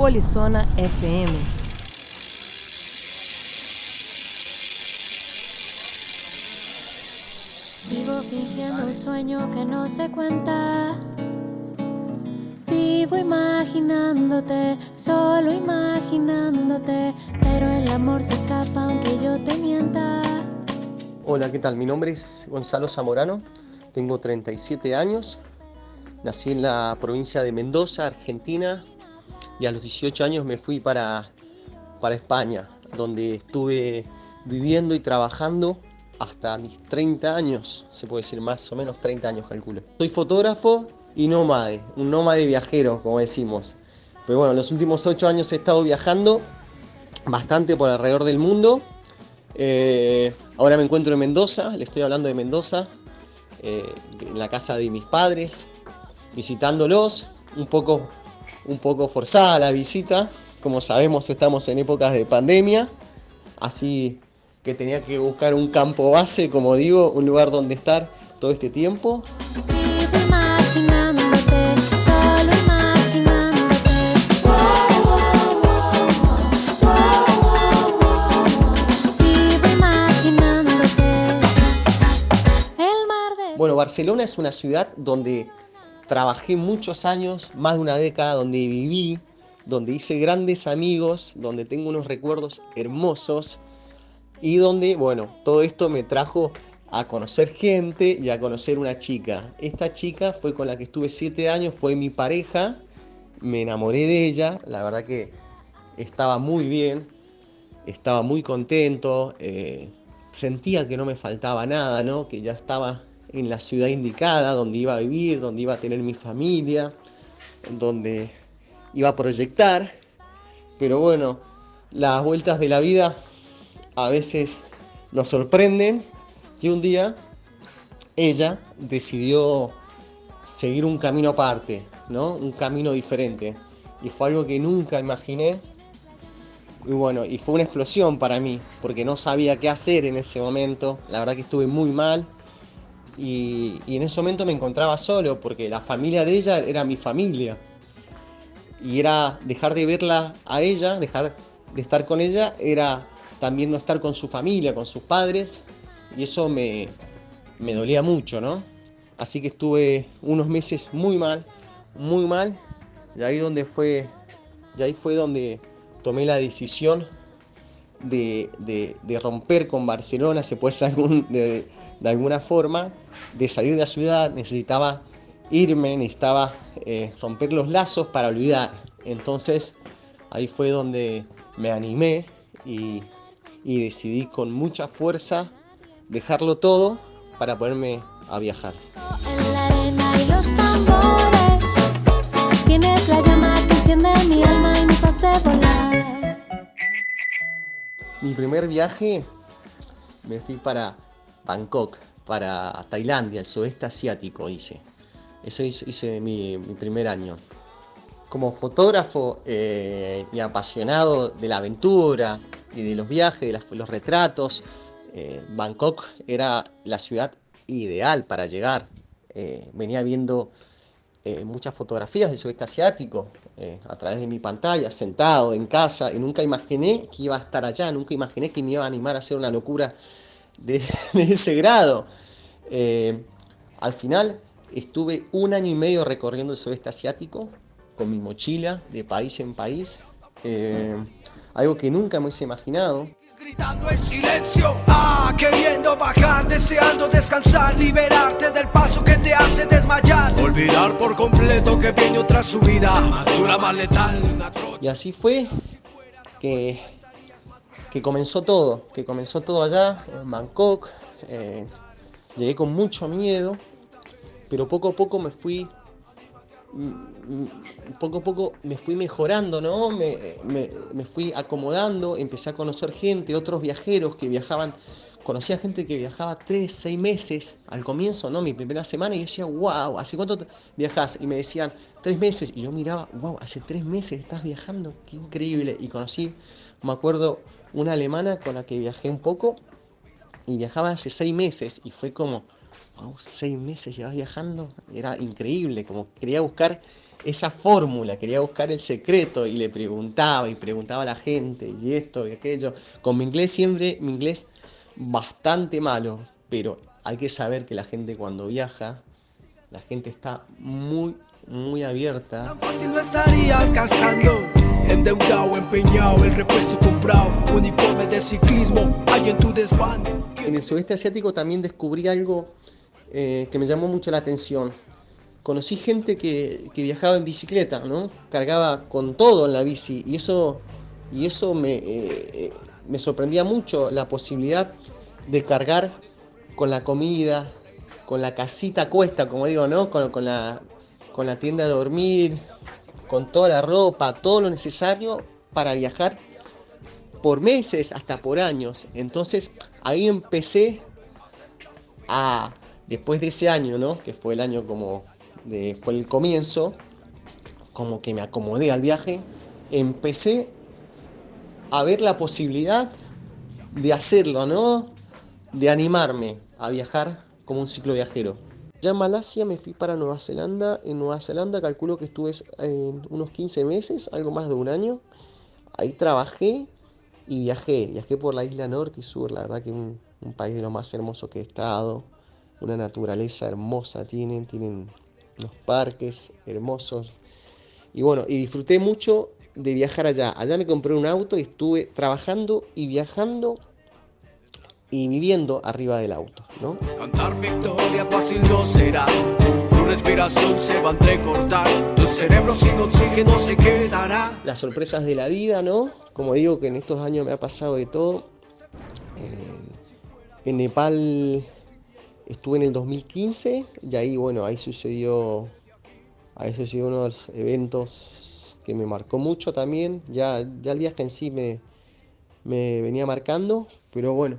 Polizona FM. Vivo fingiendo un sueño que no se cuenta. Vivo imaginándote, solo imaginándote, pero el amor se escapa aunque yo te mienta. Hola, ¿qué tal? Mi nombre es Gonzalo Zamorano, tengo 37 años, nací en la provincia de Mendoza, Argentina, y a los 18 años me fui para, para España, donde estuve viviendo y trabajando hasta mis 30 años, se puede decir más o menos 30 años calculo. Soy fotógrafo y nómade, un nómade viajero, como decimos. Pero bueno, los últimos 8 años he estado viajando bastante por alrededor del mundo. Eh, ahora me encuentro en Mendoza, le estoy hablando de Mendoza, eh, en la casa de mis padres, visitándolos, un poco, un poco forzada la visita, como sabemos estamos en épocas de pandemia, así que tenía que buscar un campo base, como digo, un lugar donde estar todo este tiempo. Bueno, Barcelona es una ciudad donde trabajé muchos años, más de una década, donde viví, donde hice grandes amigos, donde tengo unos recuerdos hermosos y donde, bueno, todo esto me trajo a conocer gente y a conocer una chica. Esta chica fue con la que estuve siete años, fue mi pareja, me enamoré de ella, la verdad que estaba muy bien, estaba muy contento, eh, sentía que no me faltaba nada, ¿no? que ya estaba en la ciudad indicada, donde iba a vivir, donde iba a tener mi familia, donde iba a proyectar. Pero bueno, las vueltas de la vida a veces nos sorprenden y un día ella decidió seguir un camino aparte, ¿no? Un camino diferente. Y fue algo que nunca imaginé. Y bueno, y fue una explosión para mí, porque no sabía qué hacer en ese momento. La verdad que estuve muy mal. Y, en ese momento me encontraba solo, porque la familia de ella era mi familia. Y era dejar de verla a ella, dejar de estar con ella, era también no estar con su familia, con sus padres. Y eso me, me dolía mucho, ¿no? Así que estuve unos meses muy mal, muy mal. Y ahí donde fue, y ahí fue donde tomé la decisión de, de- romper con Barcelona, se puede decir algún- de alguna forma, de salir de la ciudad, necesitaba irme, necesitaba eh, romper los lazos para olvidar. Entonces ahí fue donde me animé y, y decidí con mucha fuerza dejarlo todo para ponerme a viajar. en la arena y los tambores. Tienes la llama que enciende mi alma y nos hace volar. Mi primer viaje me fui para Bangkok, para Tailandia, el sudeste asiático hice. Eso hice, mi, primer año. Como fotógrafo eh, y apasionado de la aventura y de los viajes, de los retratos, eh, Bangkok era la ciudad ideal para llegar. Eh, venía viendo muchas fotografías del sudeste asiático a través de mi pantalla, sentado en casa, y nunca imaginé que iba a estar allá, nunca imaginé que me iba a animar a hacer una locura de, de ese grado. Eh, al final estuve un año y medio recorriendo el sudeste asiático con mi mochila de país en país, eh, algo que nunca me hubiese imaginado. Gritando en silencio, ah, queriendo bajar, deseando descansar, liberarte del paso que te hace desmayar. Olvidar por completo que viene otra subida, más dura, más letal, una trocha. Y así fue que, que comenzó todo, que comenzó todo allá, en Bangkok. eh, llegué con mucho miedo, pero poco a poco me fui, mm, poco a poco me fui mejorando, ¿no? Me, me- fui acomodando, empecé a conocer gente, otros viajeros que viajaban. Conocía gente que viajaba tres, seis meses al comienzo, ¿no? Mi primera semana, y yo decía, wow, ¿hace cuánto viajas? Y me decían, tres meses. Y yo miraba, wow, hace tres meses estás viajando, qué increíble. Y conocí, me acuerdo, una alemana con la que viajé un poco y viajaba hace seis meses. Y fue como, wow, seis meses llevas viajando. Era increíble, como quería buscar esa fórmula, quería buscar el secreto y le preguntaba y preguntaba a la gente y esto y aquello. Con mi inglés siempre, mi inglés bastante malo, pero hay que saber que la gente cuando viaja, la gente está muy, muy abierta. Endeudado, empeñado, el repuesto comprado, uniformes de ciclismo, hay en tu desván. En el sudeste asiático también descubrí algo eh, que me llamó mucho la atención. Conocí gente que, que viajaba en bicicleta, ¿no? Cargaba con todo en la bici y eso, y eso me, eh, eh, me sorprendía mucho la posibilidad de cargar con la comida, con la casita cuesta, como digo, ¿no? Con, con la, con la tienda de dormir, con toda la ropa, todo lo necesario para viajar por meses, hasta por años. Entonces ahí empecé a, después de ese año, ¿no? Que fue el año como, de, fue el comienzo, como que me acomodé al viaje, empecé a ver la posibilidad de hacerlo, ¿no? De animarme a viajar como un ciclo viajero. Ya en Malasia me fui para Nueva Zelanda. En Nueva Zelanda calculo que estuve en unos 15 meses, algo más de un año. Ahí trabajé y viajé. Viajé por la isla norte y sur. La verdad que un, un país de lo más hermoso que he estado. Una naturaleza hermosa tienen. Tienen unos parques hermosos. Y bueno, y disfruté mucho de viajar allá. Allá me compré un auto y estuve trabajando y viajando y viviendo arriba del auto, ¿no? Cantar victoria fácil no será. Tu respiración se va a entrecortar. Tu cerebro sin oxígeno se quedará. Las sorpresas de la vida, ¿no? Como digo que en estos años me ha pasado de todo. Eh, en Nepal estuve en el 2015 y ahí, bueno, ahí sucedió, ahí sucedió uno de los eventos que me marcó mucho también. Ya, ya el viaje en sí me, me venía marcando, pero bueno,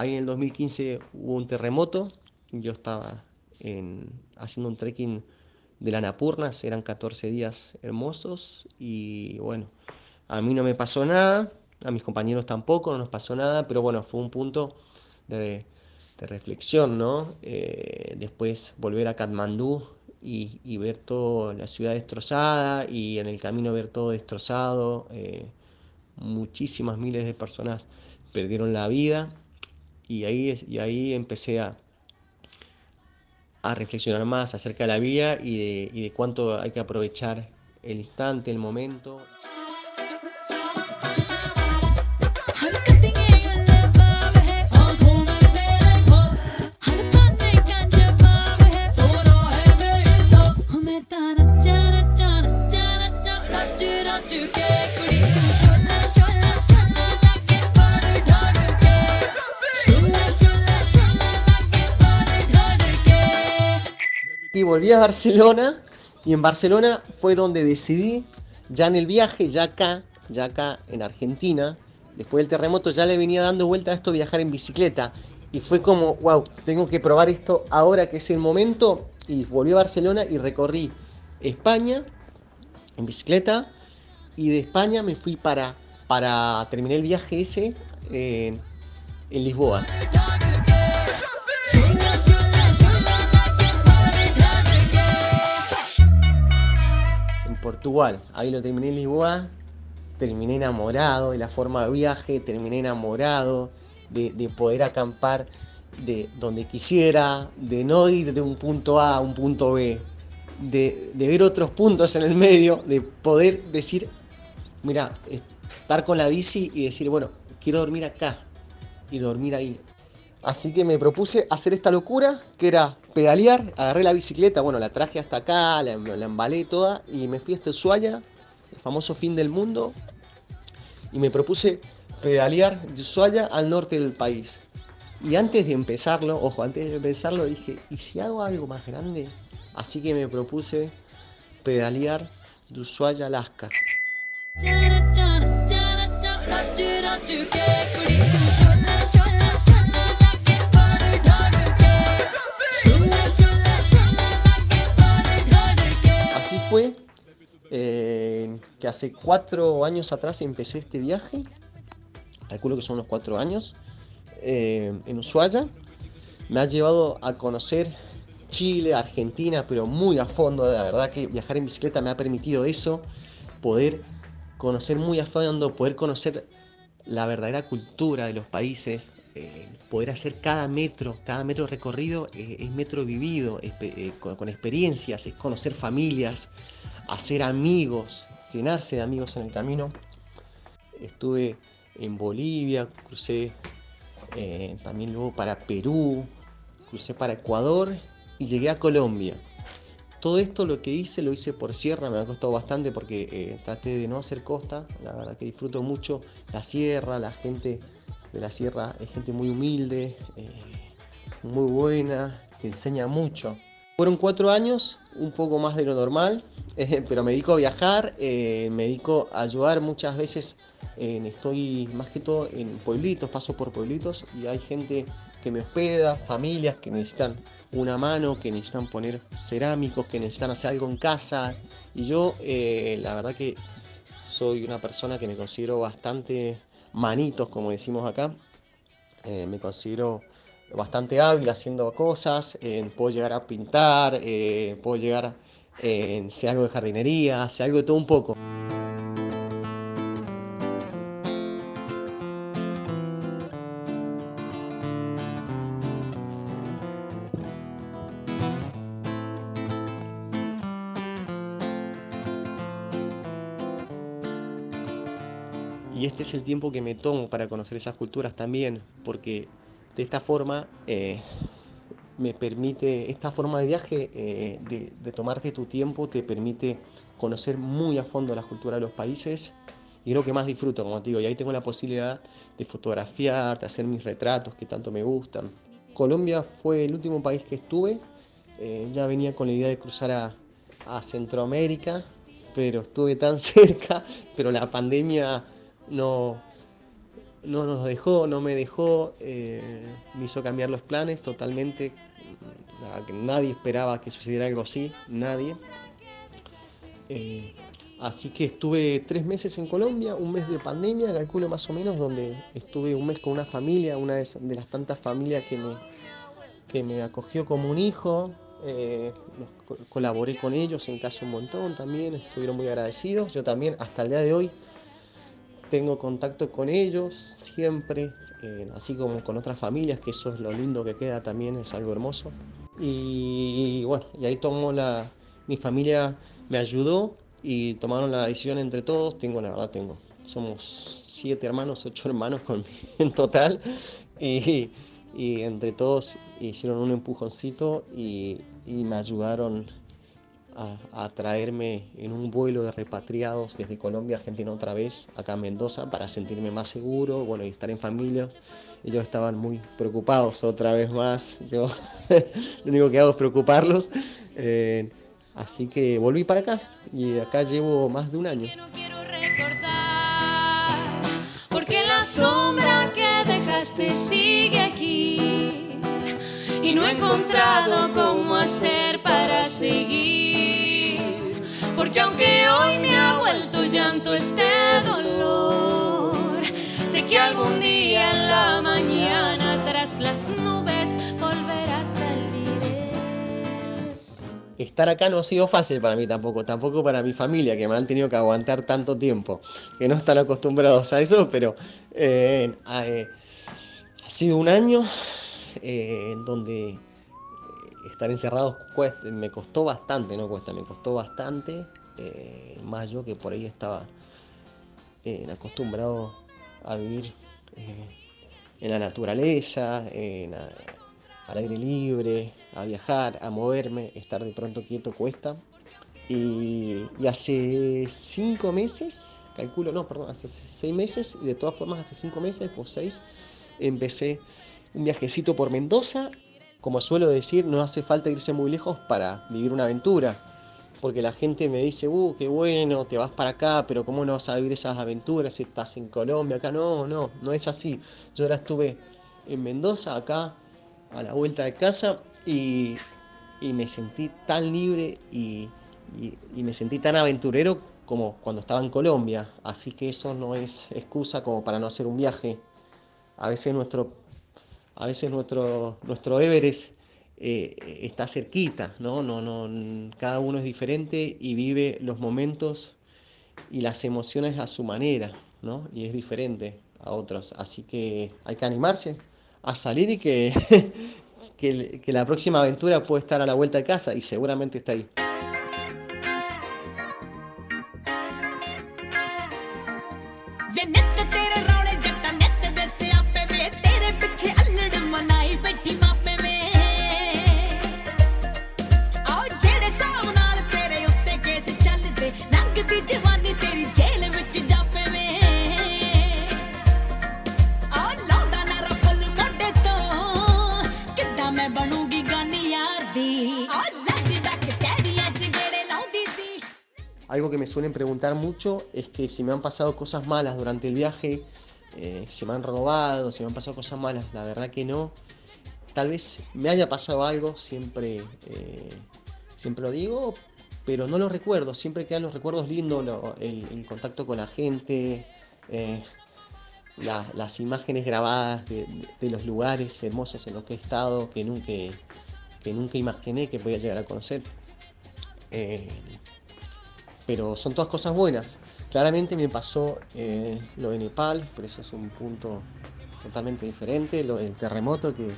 ahí en el 2015 hubo un terremoto. Yo estaba en, haciendo un trekking de la Napurnas, eran 14 días hermosos y bueno, a mí no me pasó nada, a mis compañeros tampoco, no nos pasó nada, pero bueno, fue un punto de, reflexión, ¿no? Eh, después volver a Katmandú y, y, ver toda la ciudad destrozada y en el camino ver todo destrozado. Eh, muchísimas miles de personas perdieron la vida y ahí, y ahí empecé a, a reflexionar más acerca de la vida y de, y de cuánto hay que aprovechar el instante, el momento. Volví a Barcelona y en Barcelona fue donde decidí, ya en el viaje, ya acá, ya acá en Argentina, después del terremoto ya le venía dando vuelta a esto viajar en bicicleta. Y fue como, wow, tengo que probar esto ahora que es el momento. Y volví a Barcelona y recorrí España en bicicleta. Y de España me fui para, para terminar el viaje ese eh, en Lisboa. Portugal. Ahí lo terminé en Lisboa, terminé enamorado de la forma de viaje, terminé enamorado de, de, poder acampar de donde quisiera, de no ir de un punto A a un punto B, de, de ver otros puntos en el medio, de poder decir, mira, estar con la bici y decir, bueno, quiero dormir acá y dormir ahí. Así que me propuse hacer esta locura, que era pedalear, agarré la bicicleta, bueno, la traje hasta acá, la, la embalé toda y me fui hasta Ushuaia, el famoso fin del mundo, y me propuse pedalear de al norte del país. Y antes de empezarlo, ojo, antes de empezarlo dije, ¿y si hago algo más grande? Así que me propuse pedalear de Ushuaia Alaska. Fue eh, que hace cuatro años atrás empecé este viaje, calculo que son unos cuatro años, eh, en Ushuaia. Me ha llevado a conocer Chile, Argentina, pero muy a fondo. La verdad que viajar en bicicleta me ha permitido eso, poder conocer muy a fondo, poder conocer la verdadera cultura de los países, eh, poder hacer cada metro, cada metro recorrido eh, es metro vivido, eh, con, con, experiencias, es conocer familias, hacer amigos, llenarse de amigos en el camino. Estuve en Bolivia, crucé también luego para Perú, crucé para Ecuador y llegué a Colombia. Todo esto lo que hice lo hice por sierra, me ha costado bastante porque traté de no hacer costa, la verdad que disfruto mucho la sierra, la gente de la sierra es gente muy humilde, eh, muy buena, que enseña mucho. Fueron cuatro años, un poco más de lo normal, eh, pero me dedico a viajar, eh, me dedico a ayudar muchas veces, estoy más que todo en pueblitos, paso por pueblitos y hay gente que me hospeda, familias que necesitan una mano, que necesitan poner cerámicos, que necesitan hacer algo en casa. Y yo, la verdad que soy una persona que me considero bastante manitos, como decimos acá. Eh, me considero bastante hábil haciendo cosas, eh, puedo llegar a pintar, eh, puedo llegar a hacer algo de jardinería, hacer algo de todo un poco. Y este es el tiempo que me tomo para conocer esas culturas también, porque de esta forma eh, me permite, esta forma de viaje, eh, de, tomarte tu tiempo, te permite conocer muy a fondo las culturas de los países y creo que más disfruto, como te digo, y ahí tengo la posibilidad de fotografiar, de hacer mis retratos que tanto me gustan. Colombia fue el último país que estuve, eh, ya venía con la idea de cruzar a Centroamérica, pero estuve tan cerca, pero la pandemia no, no nos dejó, no me dejó, eh, me hizo cambiar los planes totalmente. nadie esperaba que sucediera algo así, nadie. Eh, así que estuve tres meses en Colombia, un mes de pandemia, calculo más o menos, donde estuve un mes con una familia, una de, las tantas familias que me, que me acogió como un hijo. Eh, colaboré con ellos en casa un montón también, estuvieron muy agradecidos. Yo también, hasta el día de hoy, tengo contacto con ellos siempre, eh, así como con otras familias, que eso es lo lindo que queda también, es algo hermoso. Y, bueno, y ahí tomó la, mi familia me ayudó y tomaron la decisión entre todos, tengo la verdad, tengo, somos siete hermanos, ocho hermanos con, en total, y, y entre todos hicieron un empujoncito y, y me ayudaron a, traerme en un vuelo de repatriados desde Colombia a Argentina otra vez, acá a Mendoza, para sentirme más seguro, bueno, y estar en familia. Ellos estaban muy preocupados otra vez más. Yo lo único que hago es preocuparlos. Eh, así que volví para acá y acá llevo más de un año. Porque la sombra que dejaste sigue aquí y no he encontrado cómo hacer Estar acá no ha sido fácil para mí tampoco, tampoco para mi familia, que me han tenido que aguantar tanto tiempo, que no están acostumbrados a eso, pero eh, eh, ha sido un año eh, en donde eh, estar encerrados me costó bastante, no cuesta, me costó bastante, más yo que por ahí estaba acostumbrado a vivir en la naturaleza, al aire libre, a viajar, a moverme, estar de pronto quieto cuesta. Y, hace cinco meses, calculo, no, perdón, hace seis meses, y de todas formas hace cinco meses o seis, empecé un viajecito por Mendoza. Como suelo decir, no hace falta irse muy lejos para vivir una aventura. Porque la gente me dice, uh, qué bueno, te vas para acá, pero ¿cómo no vas a vivir esas aventuras si estás en Colombia? Acá no, no, no es así. Yo ahora estuve en Mendoza, acá, a la vuelta de casa, y, me sentí tan libre y, y me sentí tan aventurero como cuando estaba en Colombia. Así que eso no es excusa como para no hacer un viaje. A veces nuestro a veces nuestro, nuestro Everest eh, está cerquita, ¿no? No, no, cada uno es diferente y vive los momentos y las emociones a su manera, ¿no? Y es diferente a otros. Así que hay que animarse a salir y que, que, la próxima aventura puede estar a la vuelta de casa y seguramente está ahí. Algo que me suelen preguntar mucho es que si me han pasado cosas malas durante el viaje, eh, si me han robado, si me han pasado cosas malas, la verdad que no. Tal vez me haya pasado algo, siempre, eh, siempre lo digo, pero no lo recuerdo. Siempre quedan los recuerdos lindos, el, contacto con la gente, eh, las imágenes grabadas de, los lugares hermosos en los que he estado, que nunca, que nunca imaginé que podía llegar a conocer pero son todas cosas buenas. Claramente me pasó eh, lo de Nepal, pero eso es un punto totalmente diferente, lo del terremoto que,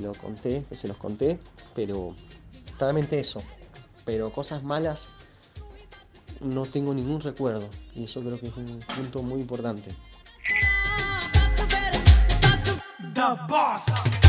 lo conté, que se los conté, pero claramente eso. Pero cosas malas no tengo ningún recuerdo y eso creo que es un punto muy importante. The boss.